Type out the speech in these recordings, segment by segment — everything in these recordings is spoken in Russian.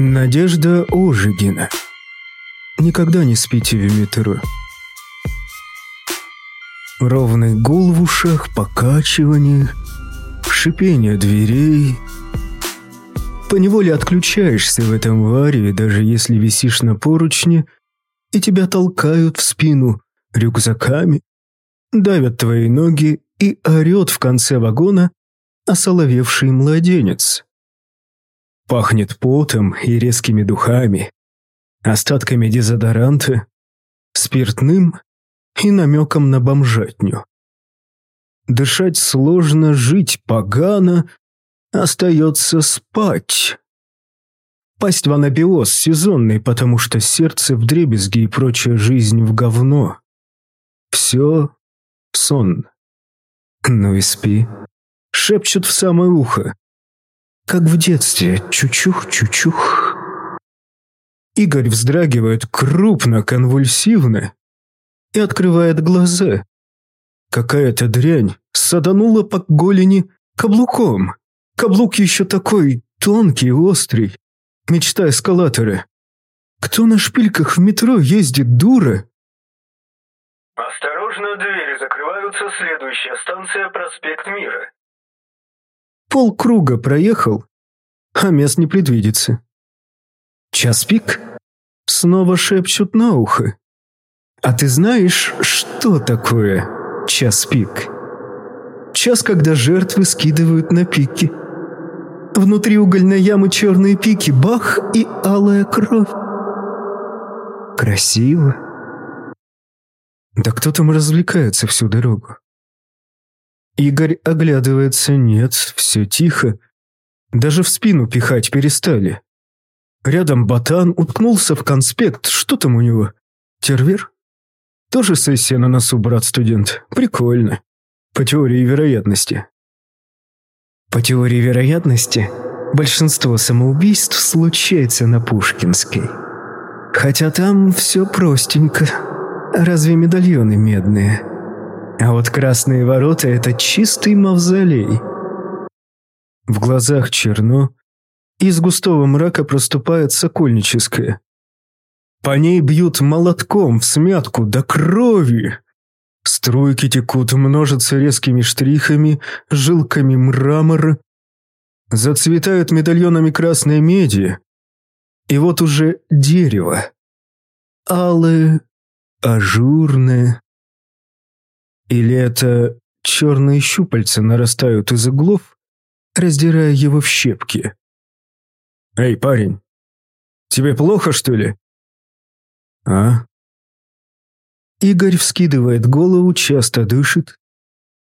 Надежда Ожегина. Никогда не спите в метро. Ровный гул в ушах, покачивание, шипение дверей. Поневоле отключаешься в этом варе, даже если висишь на поручне, и тебя толкают в спину рюкзаками, давят твои ноги и орет в конце вагона осоловевший младенец. Пахнет потом и резкими духами, остатками дезодоранта, спиртным и намеком на бомжатню. Дышать сложно, жить погано, остается спать. Пасть в анабиоз сезонный, потому что сердце в дребезги и прочая жизнь в говно. Все сон. Ну и спи шепчут в самое ухо. Как в детстве, чучух-чучух. Игорь вздрагивает крупно, конвульсивно и открывает глаза. Какая-то дрянь саданула по голени каблуком. Каблук еще такой тонкий, острый. Мечта эскалатора. Кто на шпильках в метро ездит, дура? Осторожно, двери закрываются, следующая станция проспект Мира. Полкруга проехал, а мест не предвидится. Час пик? Снова шепчут на ухо. А ты знаешь, что такое час пик? Час, когда жертвы скидывают на пики. Внутри угольной ямы черные пики, бах и алая кровь. Красиво. Да кто там развлекается всю дорогу? Игорь оглядывается, нет, все тихо. Даже в спину пихать перестали. Рядом ботан уткнулся в конспект. Что там у него? Тервер? Тоже сессия на носу, брат-студент. Прикольно. По теории вероятности. По теории вероятности, большинство самоубийств случается на Пушкинской. Хотя там все простенько. Разве медальоны медные? А вот красные ворота — это чистый мавзолей. В глазах черно, из густого мрака проступает сокольническое. По ней бьют молотком в смятку до крови. Струйки текут, множатся резкими штрихами, жилками мрамора. Зацветают медальонами красной меди. И вот уже дерево. Алое, ажурное, или это черные щупальца нарастают из углов, раздирая его в щепки? «Эй, парень, тебе плохо, что ли?» «А?» Игорь вскидывает голову, часто дышит.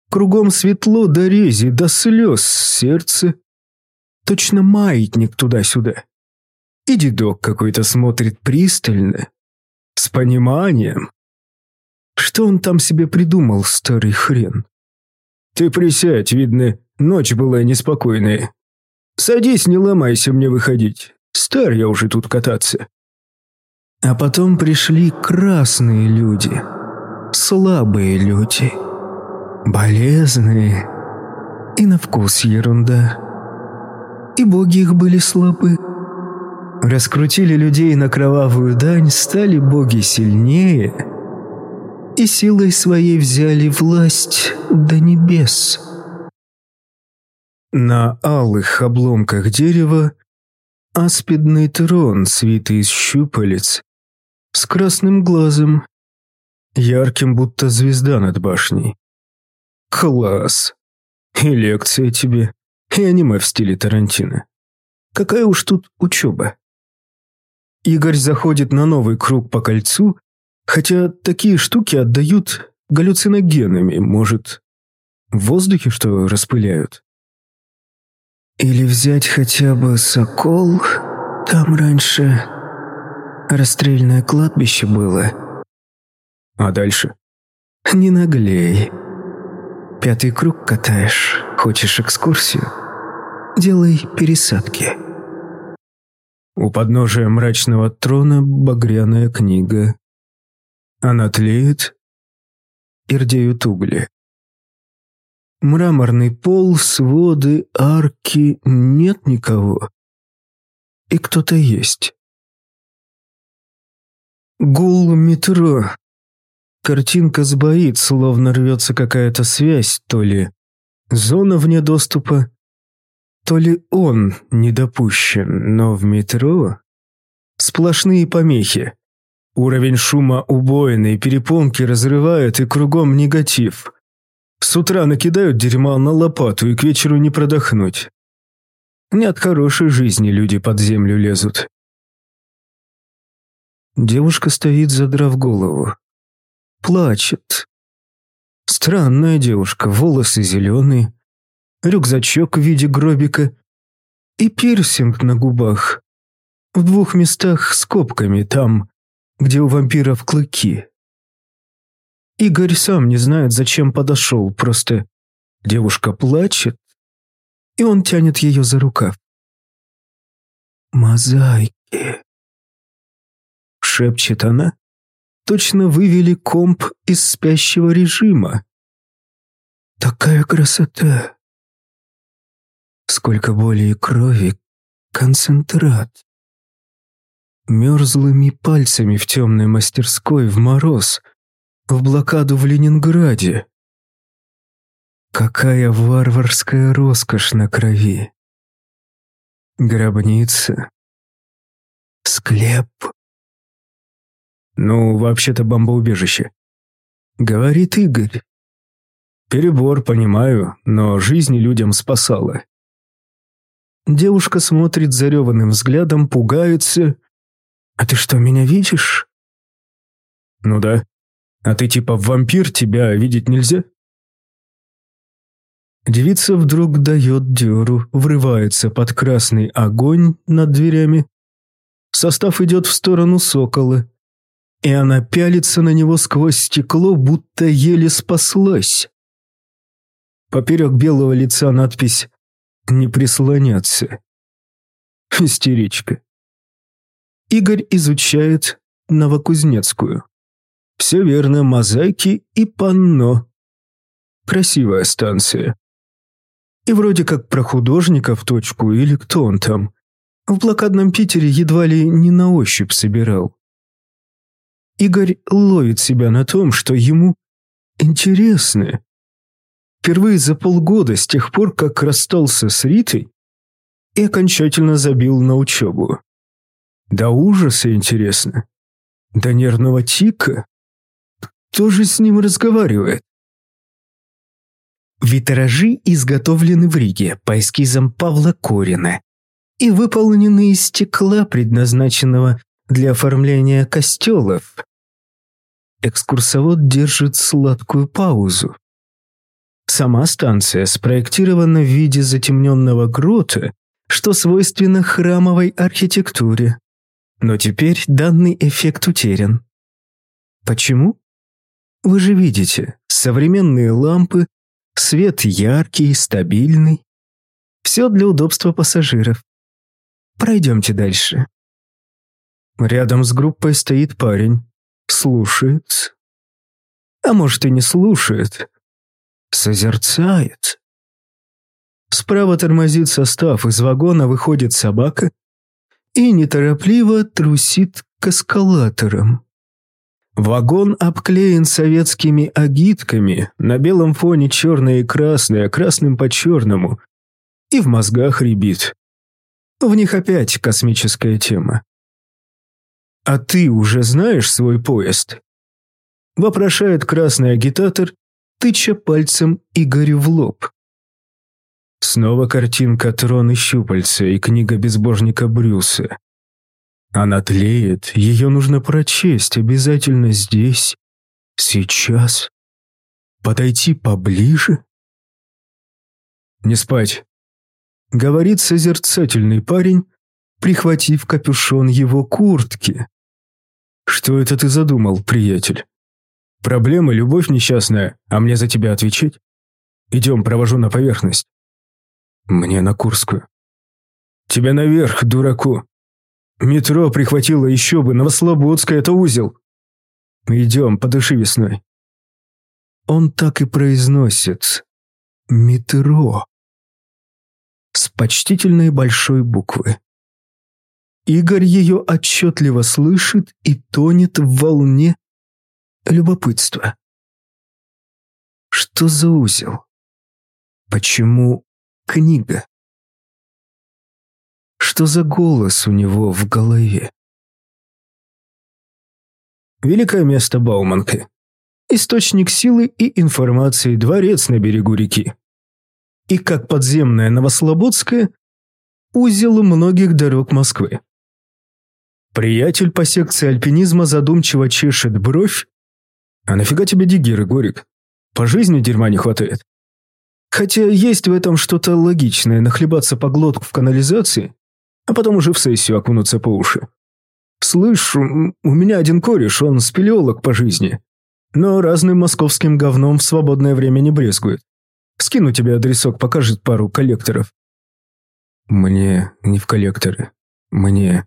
Кругом светло до рези, до слез сердце. Точно маятник туда-сюда. И дедок какой-то смотрит пристально, с пониманием. Что он там себе придумал, старый хрен? Ты присядь, видно, ночь была неспокойная. Садись, не ломайся мне выходить. Стар я уже тут кататься. А потом пришли красные люди. Слабые люди. Болезные. И на вкус ерунда. И боги их были слабы. Раскрутили людей на кровавую дань, стали боги сильнее — и силой своей взяли власть до небес. На алых обломках дерева аспидный трон, свитый из щупалец, с красным глазом, ярким, будто звезда над башней. Класс! И лекция тебе, и аниме в стиле Тарантино. Какая уж тут учеба. Игорь заходит на новый круг по кольцу Хотя такие штуки отдают галлюциногенами, может, в воздухе что распыляют? Или взять хотя бы Сокол, там раньше расстрельное кладбище было. А дальше? Не наглей. Пятый круг катаешь, хочешь экскурсию? Делай пересадки. У подножия мрачного трона багряная книга она тлеет и угли. Мраморный пол, своды, арки, нет никого. и кто-то есть. Гул метро. Картинка сбоит, словно рвется какая-то связь, то ли зона вне доступа, то ли он не допущен, но в метро сплошные помехи. Уровень шума убойный, перепонки разрывают и кругом негатив. С утра накидают дерьма на лопату и к вечеру не продохнуть. Не от хорошей жизни люди под землю лезут. Девушка стоит, задрав голову. Плачет. Странная девушка, волосы зеленые, рюкзачок в виде гробика и пирсинг на губах. В двух местах с копками, там, где у вампиров клыки. Игорь сам не знает, зачем подошел, просто девушка плачет, и он тянет ее за рукав. «Мозаики», — шепчет она. Точно вывели комп из спящего режима. Такая красота. Сколько боли и крови, концентрат. Мерзлыми пальцами в темной мастерской в мороз, в блокаду в Ленинграде. Какая варварская роскошь на крови. Гробница. Склеп. Ну, вообще-то бомбоубежище. Говорит Игорь. Перебор, понимаю, но жизни людям спасала. Девушка смотрит зареванным взглядом, пугается. «А ты что, меня видишь?» «Ну да. А ты типа вампир, тебя видеть нельзя?» Девица вдруг дает дёру, врывается под красный огонь над дверями. Состав идет в сторону сокола, и она пялится на него сквозь стекло, будто еле спаслась. Поперек белого лица надпись «Не прислоняться». Истеричка. Игорь изучает Новокузнецкую. Все верно, мозаики и панно. Красивая станция. И вроде как про художника в точку или кто он там. В блокадном Питере едва ли не на ощупь собирал. Игорь ловит себя на том, что ему интересно. Впервые за полгода с тех пор, как расстался с Ритой и окончательно забил на учебу. До ужаса интересно. До нервного тика. Кто же с ним разговаривает? Витражи изготовлены в Риге по эскизам Павла Корина и выполнены из стекла, предназначенного для оформления костелов. Экскурсовод держит сладкую паузу. Сама станция спроектирована в виде затемненного грота, что свойственно храмовой архитектуре. Но теперь данный эффект утерян. Почему? Вы же видите, современные лампы, свет яркий, стабильный. Все для удобства пассажиров. Пройдемте дальше. Рядом с группой стоит парень. Слушает. А может и не слушает. Созерцает. Справа тормозит состав, из вагона выходит собака и неторопливо трусит к эскалаторам. Вагон обклеен советскими агитками, на белом фоне черное и красное, а красным по черному, и в мозгах рябит. В них опять космическая тема. «А ты уже знаешь свой поезд?» Вопрошает красный агитатор, тыча пальцем Игорю в лоб. Снова картинка «Трон и щупальца» и книга безбожника Брюса. Она тлеет, ее нужно прочесть обязательно здесь, сейчас. Подойти поближе? Не спать. Говорит созерцательный парень, прихватив капюшон его куртки. «Что это ты задумал, приятель? Проблема, любовь несчастная, а мне за тебя отвечать? Идем, провожу на поверхность». «Мне на Курскую». «Тебя наверх, дураку. Метро прихватило еще бы, Новослободская – это узел. Идем, подыши весной». Он так и произносит «метро» с почтительной большой буквы. Игорь ее отчетливо слышит и тонет в волне любопытства. Что за узел? Почему книга? Что за голос у него в голове? Великое место Бауманки. Источник силы и информации, дворец на берегу реки. И как подземная Новослободская, узел многих дорог Москвы. Приятель по секции альпинизма задумчиво чешет бровь. А нафига тебе диггеры, Горик? По жизни дерьма не хватает. Хотя есть в этом что-то логичное, нахлебаться по глотку в канализации, а потом уже в сессию окунуться по уши. Слышь, у меня один кореш, он спелеолог по жизни, но разным московским говном в свободное время не брезгует. Скину тебе адресок, покажет пару коллекторов. Мне не в коллекторы, мне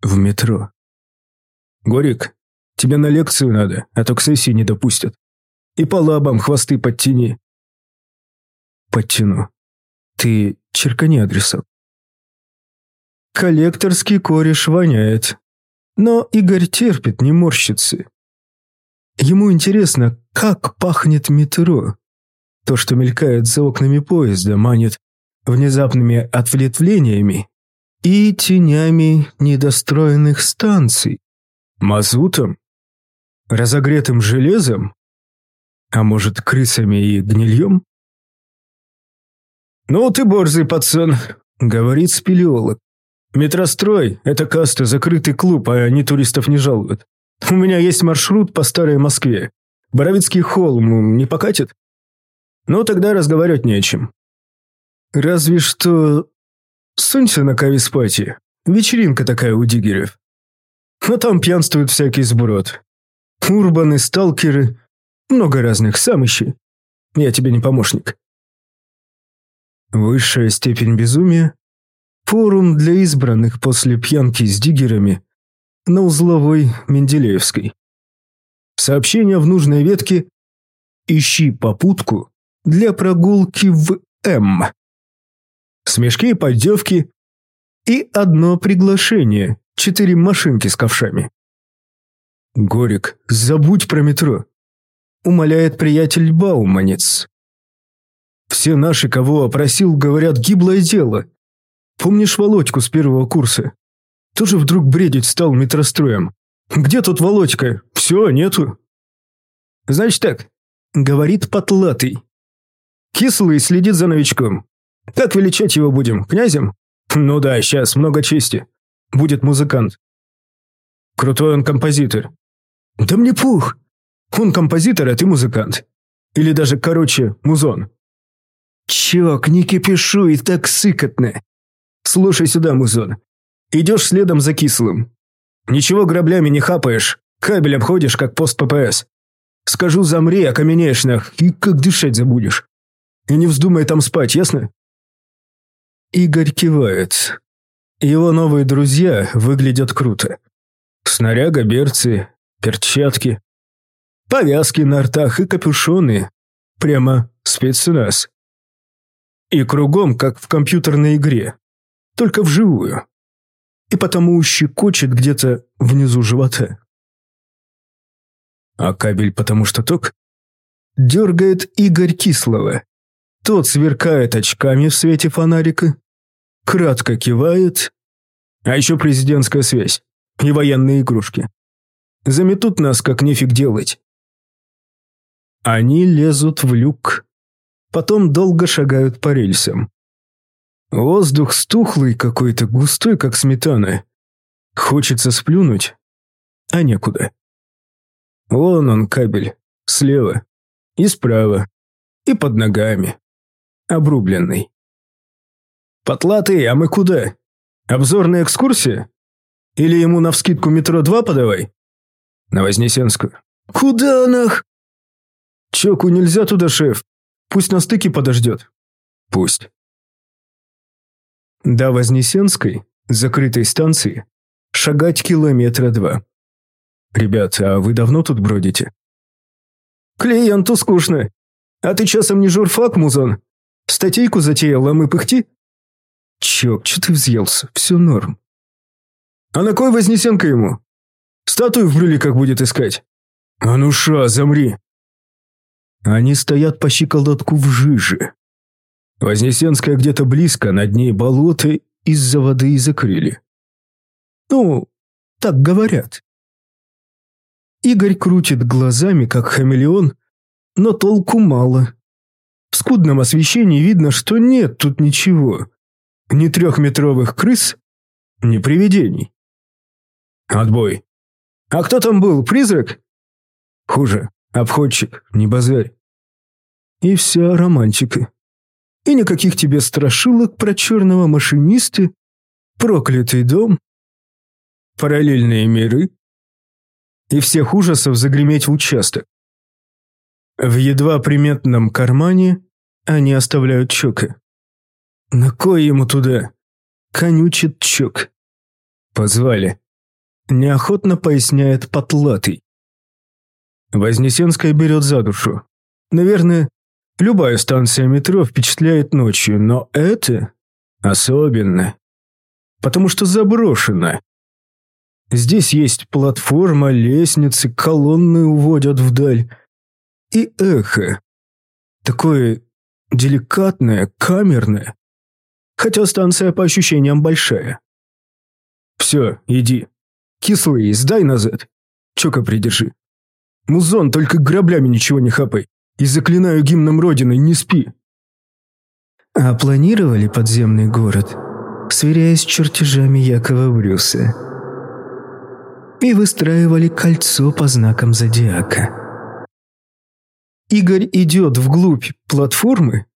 в метро. Горик, тебе на лекцию надо, а то к сессии не допустят. И по лабам хвосты подтяни. Подтяну. Ты черкани адресок. Коллекторский кореш воняет. Но Игорь терпит, не морщится. Ему интересно, как пахнет метро. То, что мелькает за окнами поезда, манит внезапными ответвлениями и тенями недостроенных станций. Мазутом? Разогретым железом? А может, крысами и гнильем? «Ну ты борзый пацан», — говорит спелеолог. «Метрострой — это каста, закрытый клуб, а они туристов не жалуют. У меня есть маршрут по старой Москве. Боровицкий холм не покатит?» «Ну, тогда разговаривать не о чем. Разве что Сунься на кависпати. Вечеринка такая у диггеров. Но там пьянствует всякий сброд. Урбаны, сталкеры, много разных, сам ищи. Я тебе не помощник. Высшая степень безумия – форум для избранных после пьянки с диггерами на узловой Менделеевской. Сообщение в нужной ветке «Ищи попутку для прогулки в М» смешки и поддевки и одно приглашение, четыре машинки с ковшами. «Горик, забудь про метро», — умоляет приятель Бауманец. «Все наши, кого опросил, говорят, гиблое дело. Помнишь Володьку с первого курса? Тоже вдруг бредить стал метростроем. Где тут Володька? Все, нету». «Значит так», — говорит Потлатый. «Кислый следит за новичком. Как величать его будем? Князем? Ну да, сейчас, много чести. Будет музыкант. Крутой он композитор. Да мне пух. Он композитор, а ты музыкант. Или даже, короче, музон. Чок, не кипишу и так сыкотно. Слушай сюда, музон. Идешь следом за кислым. Ничего граблями не хапаешь, кабель обходишь, как пост ППС. Скажу, замри, окаменеешь нах, и как дышать забудешь. И не вздумай там спать, ясно? Игорь кивает. Его новые друзья выглядят круто. Снаряга, берцы, перчатки, повязки на ртах и капюшоны. Прямо спецназ. И кругом, как в компьютерной игре. Только вживую. И потому щекочет где-то внизу живота. А кабель потому что ток? Дергает Игорь Кислого. Тот сверкает очками в свете фонарика, кратко кивает, а еще президентская связь и военные игрушки. Заметут нас, как нефиг делать. Они лезут в люк, потом долго шагают по рельсам. Воздух стухлый какой-то, густой, как сметана. Хочется сплюнуть, а некуда. Вон он, кабель, слева и справа, и под ногами обрубленный. «Потлатый, а мы куда? Обзорная экскурсия? Или ему навскидку метро 2 подавай?» «На Вознесенскую». «Куда нах?» «Чоку нельзя туда, шеф. Пусть на стыке подождет». «Пусть». До Вознесенской, закрытой станции, шагать километра два. «Ребята, а вы давно тут бродите?» «Клиенту скучно. А ты часом не журфак, музон?» Статейку затеял, а мы пыхти?» «Чёк, чё ты взъелся? Все норм». А на кой Вознесенка ему? Статую в брюле как будет искать? А ну ша, замри. Они стоят по щиколотку в жиже. Вознесенская где-то близко, над ней болото, из-за воды и закрыли. Ну, так говорят. Игорь крутит глазами, как хамелеон, но толку мало. В скудном освещении видно, что нет тут ничего. Ни трехметровых крыс, ни привидений. Отбой. А кто там был, призрак? Хуже, обходчик, не базарь. И вся романтика. И никаких тебе страшилок про черного машиниста, проклятый дом, параллельные миры и всех ужасов загреметь в участок. В едва приметном кармане они оставляют Чока. На кой ему туда? Конючит Чок. Позвали. Неохотно поясняет Потлатый. Вознесенская берет за душу. Наверное, любая станция метро впечатляет ночью, но это особенно. Потому что заброшено. Здесь есть платформа, лестницы, колонны уводят вдаль и эхо. Такое деликатное, камерное. Хотя станция по ощущениям большая. Все, иди. Кислый, сдай назад. Чока придержи. Музон, только граблями ничего не хапай. И заклинаю гимном Родины, не спи. А планировали подземный город, сверяясь с чертежами Якова Брюса. И выстраивали кольцо по знакам зодиака. Игорь идет вглубь платформы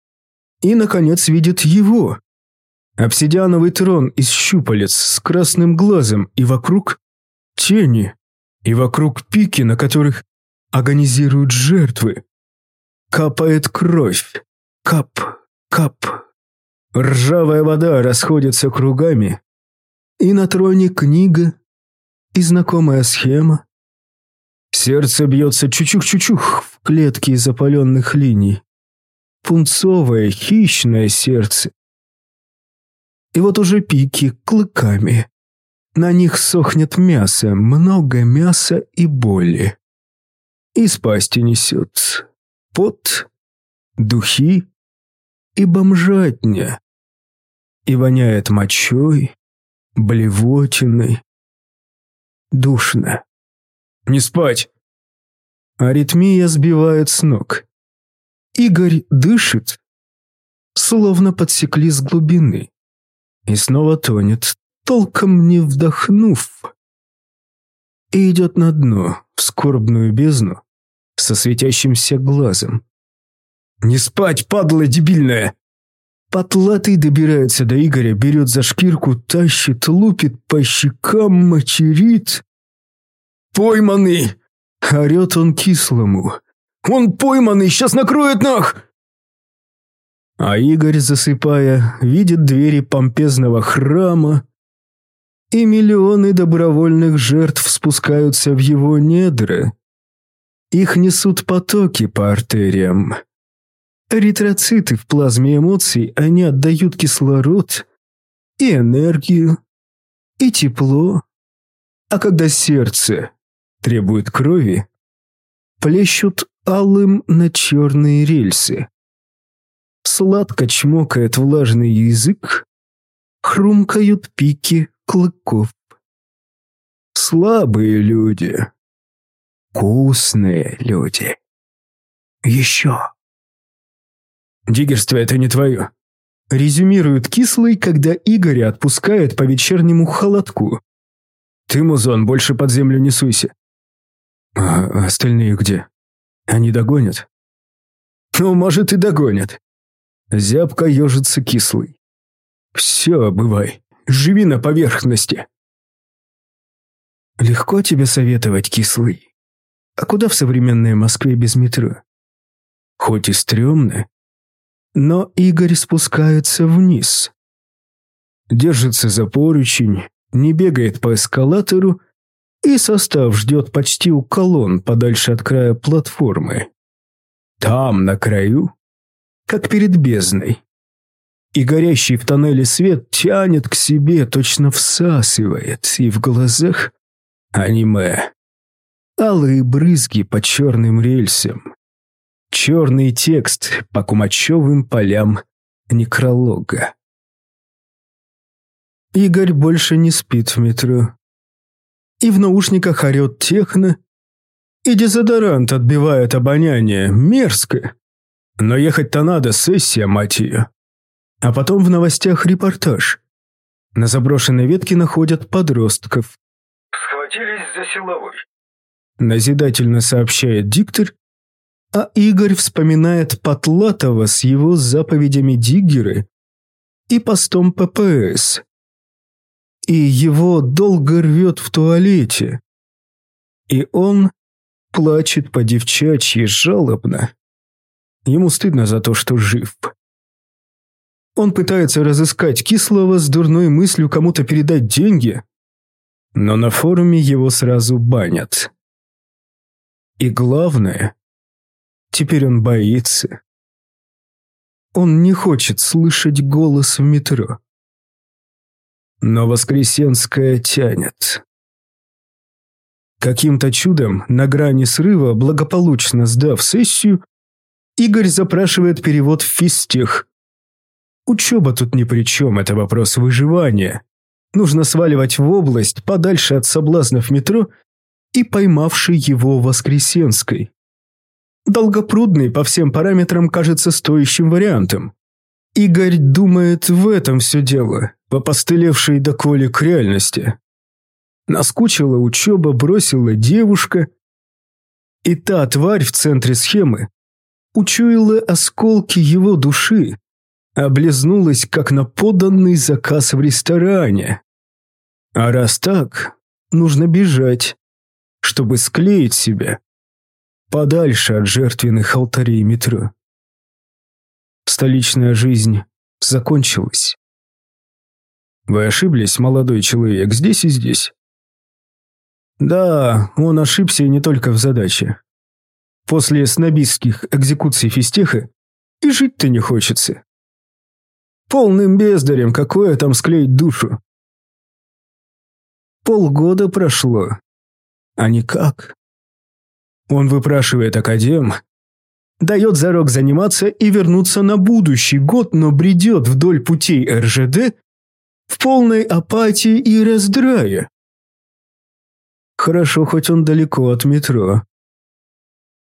и, наконец, видит его. Обсидиановый трон из щупалец с красным глазом и вокруг тени, и вокруг пики, на которых агонизируют жертвы. Капает кровь. Кап, кап. Ржавая вода расходится кругами. И на троне книга, и знакомая схема, Сердце бьется чучух-чучух в клетке из опаленных линий. Пунцовое, хищное сердце. И вот уже пики клыками. На них сохнет мясо, много мяса и боли. Из пасти несет пот, духи и бомжатня. И воняет мочой, блевотиной. Душно. «Не спать!» Аритмия сбивает с ног. Игорь дышит, словно подсекли с глубины. И снова тонет, толком не вдохнув. И идет на дно, в скорбную бездну, со светящимся глазом. «Не спать, падла дебильная!» Потлатый добирается до Игоря, берет за шкирку, тащит, лупит по щекам, мочерит. «Пойманный!» Орет он кислому. «Он пойманный, сейчас накроет нах!» А Игорь, засыпая, видит двери помпезного храма, и миллионы добровольных жертв спускаются в его недра. Их несут потоки по артериям. Эритроциты в плазме эмоций, они отдают кислород и энергию, и тепло. А когда сердце требуют крови, плещут алым на черные рельсы. Сладко чмокает влажный язык, хрумкают пики клыков. Слабые люди, вкусные люди. Еще. Диггерство это не твое. Резюмирует кислый, когда Игоря отпускает по вечернему холодку. Ты, музон, больше под землю не суйся. А остальные где? Они догонят? Ну, может, и догонят. Зябко ежится кислый. Все, бывай. Живи на поверхности. Легко тебе советовать, кислый. А куда в современной Москве без метро? Хоть и стрёмно, но Игорь спускается вниз. Держится за поручень, не бегает по эскалатору и состав ждет почти у колонн подальше от края платформы. Там, на краю, как перед бездной. и горящий в тоннеле свет тянет к себе, точно всасывает, и в глазах аниме. Алые брызги по черным рельсам. Черный текст по кумачевым полям некролога. Игорь больше не спит в метро. И в наушниках орет техно, и дезодорант отбивает обоняние. Мерзко. Но ехать-то надо, сессия, мать ее. А потом в новостях репортаж. На заброшенной ветке находят подростков. Схватились за силовой. Назидательно сообщает диктор, а Игорь вспоминает Потлатова с его заповедями Диггеры и постом ППС. И его долго рвет в туалете. И он плачет по девчачьи жалобно. Ему стыдно за то, что жив. Он пытается разыскать кислого с дурной мыслью кому-то передать деньги, но на форуме его сразу банят. И главное, теперь он боится. Он не хочет слышать голос в метро. Но Воскресенская тянет. Каким-то чудом, на грани срыва, благополучно сдав сессию, Игорь запрашивает перевод в физтех. Учеба тут ни при чем, это вопрос выживания. Нужно сваливать в область, подальше от соблазнов метро и поймавший его Воскресенской. Долгопрудный по всем параметрам кажется стоящим вариантом. Игорь думает, в этом все дело, по постылевшей до к реальности. Наскучила учеба, бросила девушка. И та тварь в центре схемы учуяла осколки его души, облизнулась, как на поданный заказ в ресторане. А раз так, нужно бежать, чтобы склеить себя подальше от жертвенных алтарей метро. Столичная жизнь закончилась. Вы ошиблись, молодой человек, здесь и здесь. Да, он ошибся и не только в задаче. После снобистских экзекуций физтеха и жить-то не хочется. Полным бездарем, какое там склеить душу. Полгода прошло, а никак. Он выпрашивает академ, дает зарок заниматься и вернуться на будущий год, но бредет вдоль путей РЖД в полной апатии и раздрае. Хорошо, хоть он далеко от метро.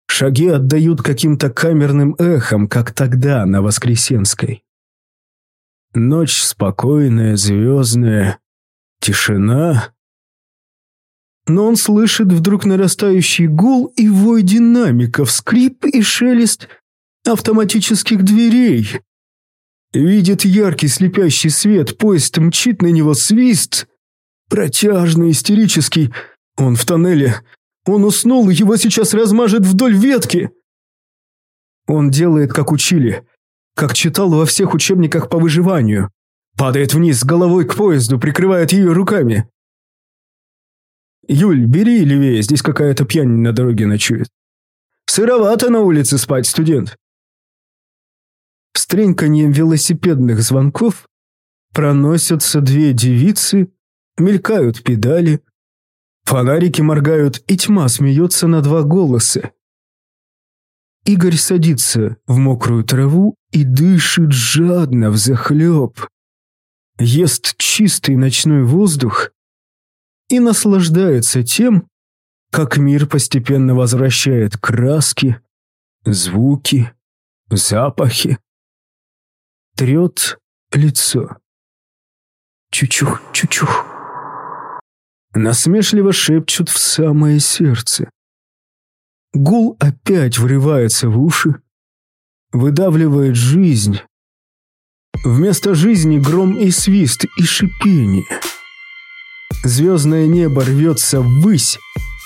Шаги отдают каким-то камерным эхом, как тогда на Воскресенской. Ночь спокойная, звездная, тишина, но он слышит вдруг нарастающий гул и вой динамиков, скрип и шелест автоматических дверей. Видит яркий слепящий свет, поезд мчит на него свист. Протяжный, истерический. Он в тоннеле. Он уснул, его сейчас размажет вдоль ветки. Он делает, как учили, как читал во всех учебниках по выживанию. Падает вниз головой к поезду, прикрывает ее руками. «Юль, бери левее, здесь какая-то пьянь на дороге ночует». «Сыровато на улице спать, студент». С треньканьем велосипедных звонков проносятся две девицы, мелькают педали, фонарики моргают, и тьма смеется на два голоса. Игорь садится в мокрую траву и дышит жадно взахлеб. Ест чистый ночной воздух и наслаждается тем, как мир постепенно возвращает краски, звуки, запахи. Трет лицо. Чучух, чучух. Насмешливо шепчут в самое сердце. Гул опять врывается в уши, выдавливает жизнь. Вместо жизни гром и свист, и шипение — Звездное небо рвется ввысь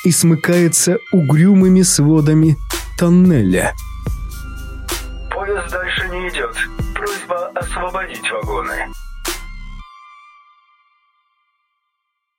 и смыкается угрюмыми сводами тоннеля. Поезд дальше не идет. Просьба освободить вагоны.